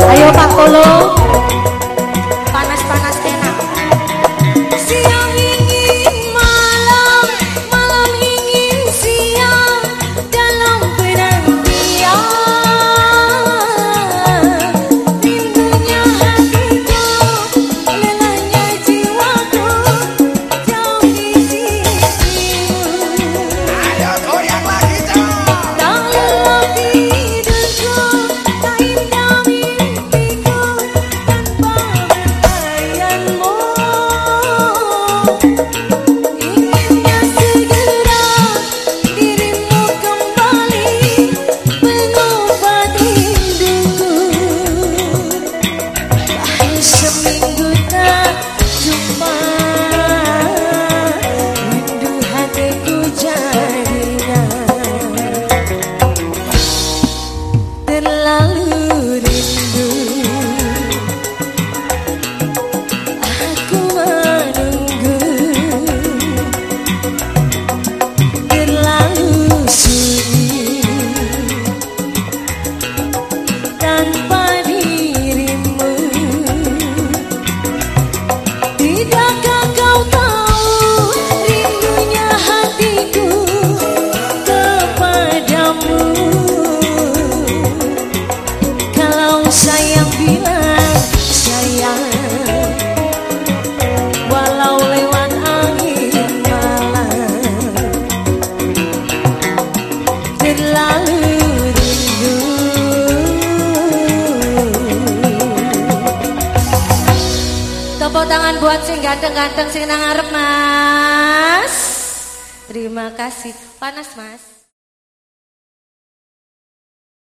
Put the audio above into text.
哎呦，发火喽！Tepuk tangan buat sing ganteng-ganteng sing nang ngarep Mas. Terima kasih. Panas Mas.